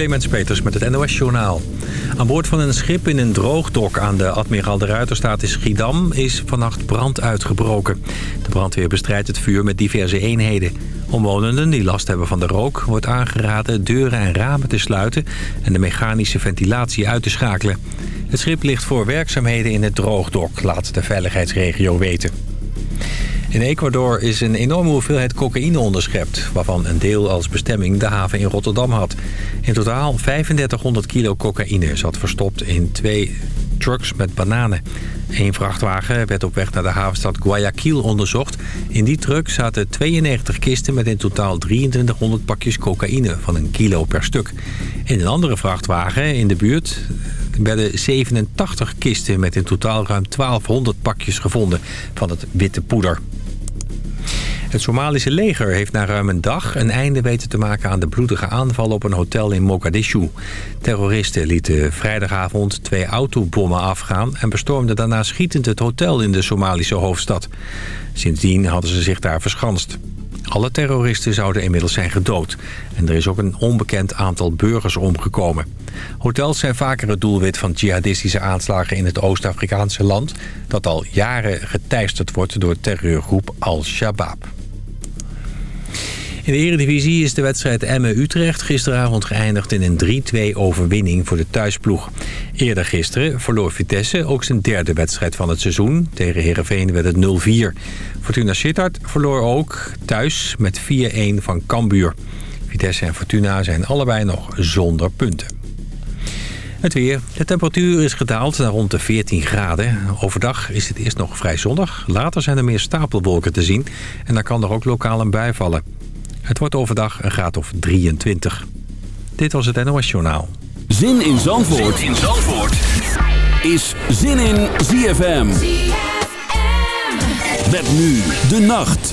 Clemens Peters met het NOS Journaal. Aan boord van een schip in een droogdok aan de Admiraal de Ruiterstaat in Schiedam... is vannacht brand uitgebroken. De brandweer bestrijdt het vuur met diverse eenheden. Omwonenden die last hebben van de rook... wordt aangeraden deuren en ramen te sluiten... en de mechanische ventilatie uit te schakelen. Het schip ligt voor werkzaamheden in het droogdok, laat de veiligheidsregio weten. In Ecuador is een enorme hoeveelheid cocaïne onderschept... waarvan een deel als bestemming de haven in Rotterdam had. In totaal 3500 kilo cocaïne zat verstopt in twee trucks met bananen. Eén vrachtwagen werd op weg naar de havenstad Guayaquil onderzocht. In die truck zaten 92 kisten met in totaal 2300 pakjes cocaïne van een kilo per stuk. In een andere vrachtwagen in de buurt werden 87 kisten met in totaal ruim 1200 pakjes gevonden van het witte poeder. Het Somalische leger heeft na ruim een dag een einde weten te maken aan de bloedige aanval op een hotel in Mogadishu. Terroristen lieten vrijdagavond twee autobommen afgaan en bestormden daarna schietend het hotel in de Somalische hoofdstad. Sindsdien hadden ze zich daar verschanst. Alle terroristen zouden inmiddels zijn gedood. En er is ook een onbekend aantal burgers omgekomen. Hotels zijn vaker het doelwit van jihadistische aanslagen in het Oost-Afrikaanse land... dat al jaren geteisterd wordt door terreurgroep Al-Shabaab. In de Eredivisie is de wedstrijd Emmen-Utrecht gisteravond geëindigd in een 3-2 overwinning voor de thuisploeg. Eerder gisteren verloor Vitesse ook zijn derde wedstrijd van het seizoen. Tegen Heerenveen werd het 0-4. Fortuna Sittard verloor ook thuis met 4-1 van Cambuur. Vitesse en Fortuna zijn allebei nog zonder punten. Het weer. De temperatuur is gedaald naar rond de 14 graden. Overdag is het eerst nog vrij zonnig. Later zijn er meer stapelwolken te zien. En dan kan er ook lokaal een bui vallen. Het wordt overdag een graad of 23. Dit was het NOS Journaal. Zin in Zandvoort, zin in Zandvoort. is Zin in ZFM. ZFM. Met nu de nacht.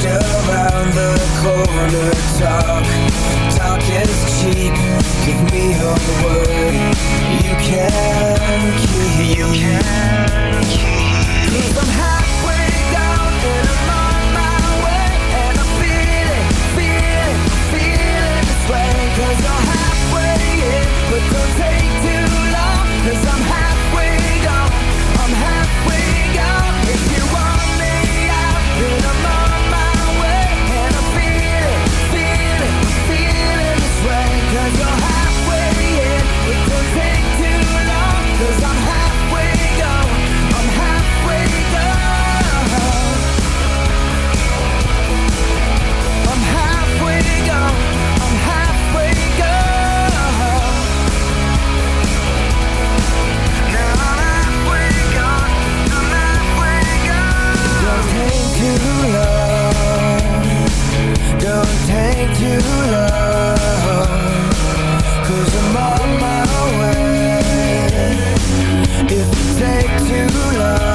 just around the corner Talk, talk is cheap. Give me your word. You can keep You can't I'm happy. love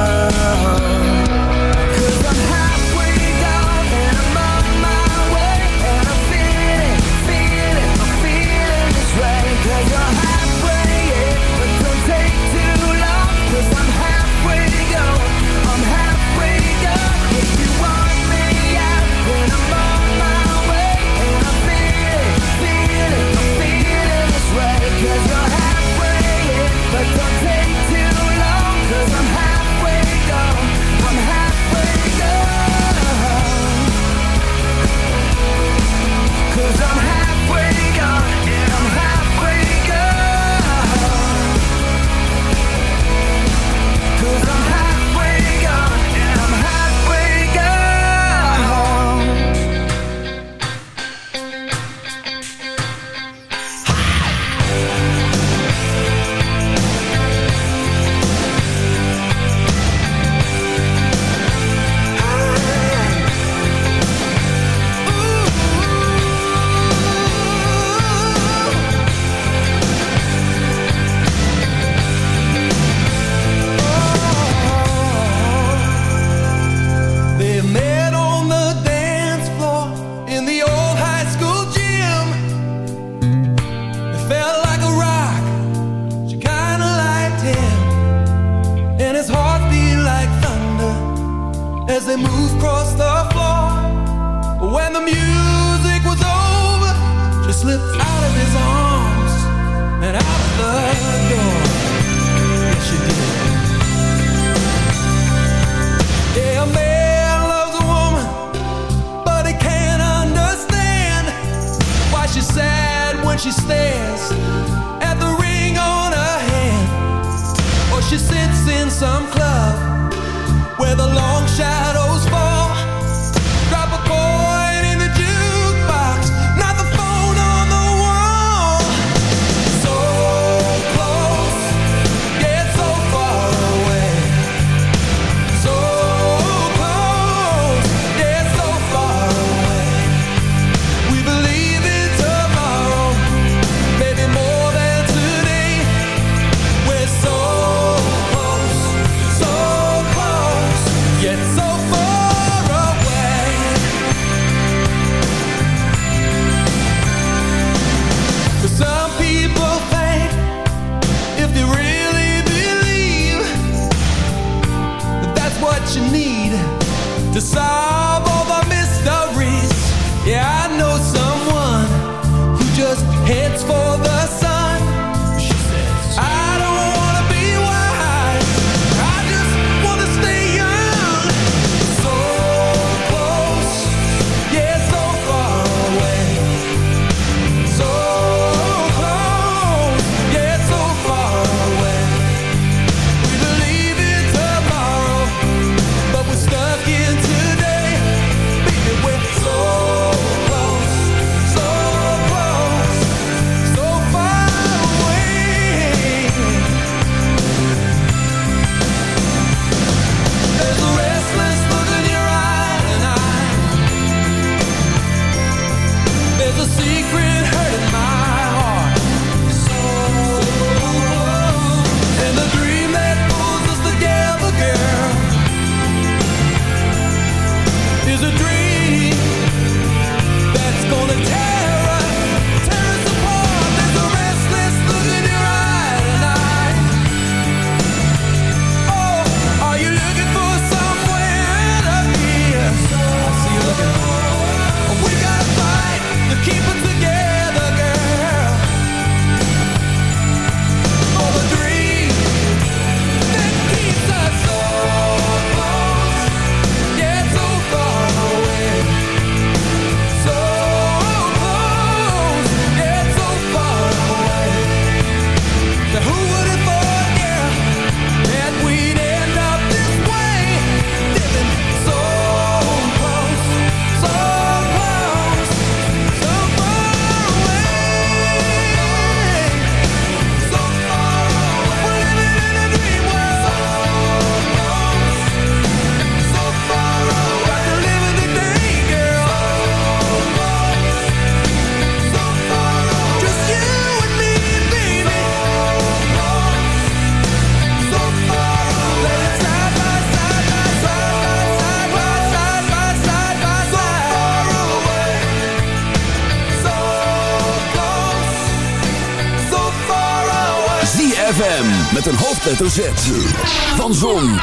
Van Zon,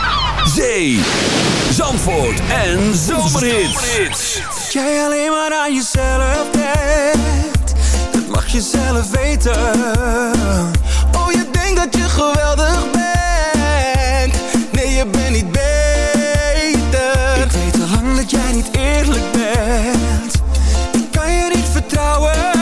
Zee, Zandvoort en Zomerhits. Jij alleen maar aan jezelf denkt, dat mag je zelf weten. Oh, je denkt dat je geweldig bent. Nee, je bent niet beter. Ik weet al lang dat jij niet eerlijk bent. Ik kan je niet vertrouwen.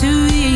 to you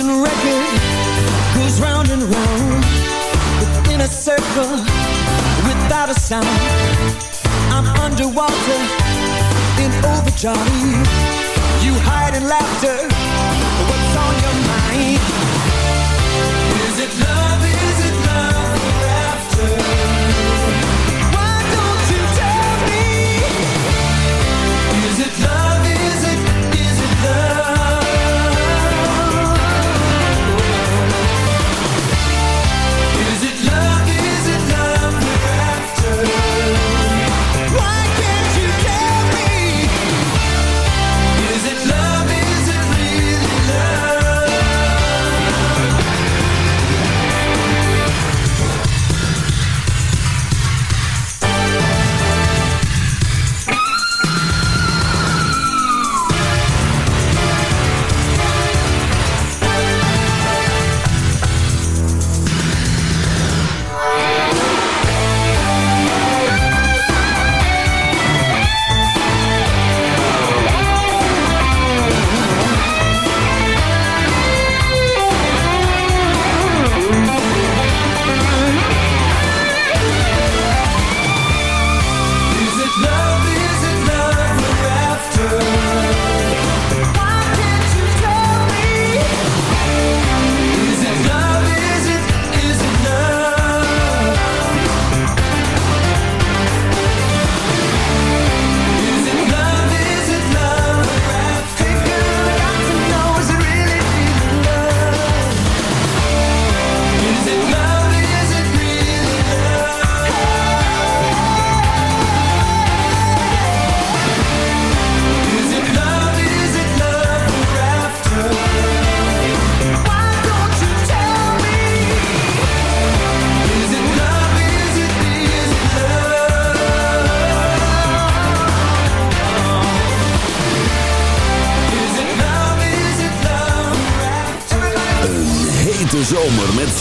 broken record goes round and round within a circle without a sound. I'm underwater in overdrive. You hide in laughter. What's on your mind? Is it love?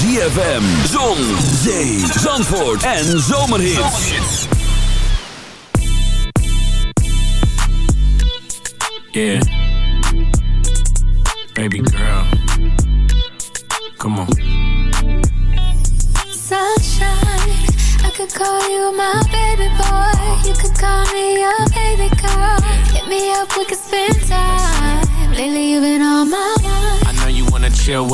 ZFM, zon, zee, zandvoort en zomerhits. Yeah.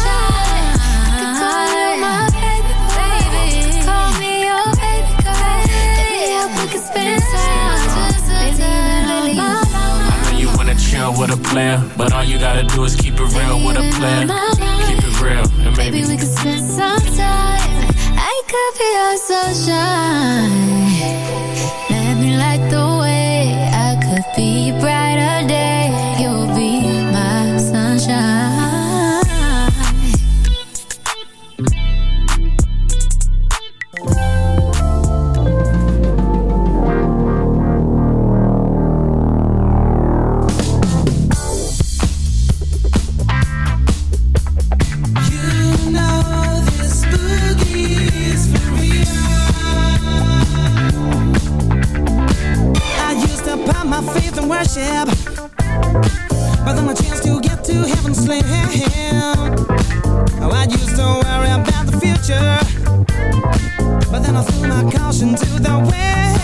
With a player, but all you gotta do is keep it real with a player. Keep it real, and maybe Maybe we could spend some time. I could be your sunshine. Let me light the but then a chance to get to heaven. Oh, I used to worry about the future, but then I threw my caution to the wind.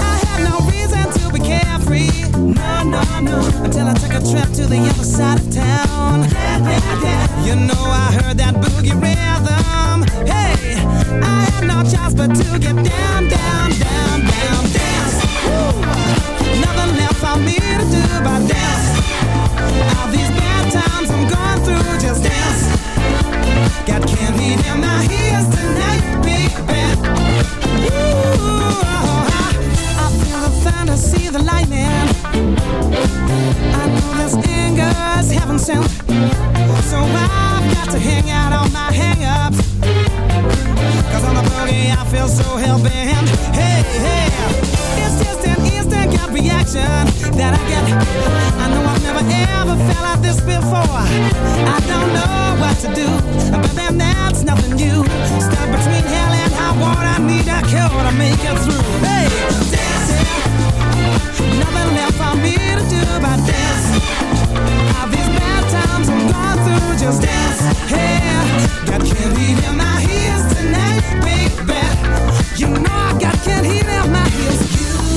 I had no reason to be carefree, no, no, no, until I took a trip to the other side of town. You know I heard that boogie rhythm. Hey, I had no choice but to get down, down, down, down, dance. Woo. Feel the thunder, see the lightning. I know this anger's heaven sent. So I've got to hang out on my hang-ups. Cause on boogie I feel so hell-bent. Hey, hey, it's just an instant gut reaction that I get. I know I've never ever felt like this before. I don't know what to do, but then that's nothing new. Stuck between hell and high water, I need a cure to make it through. Hey, dancing, nothing left for me to do but dance. All these bad times I'm going through, just dance. Hey, got candy in my ears tonight, baby. You know I got candy in my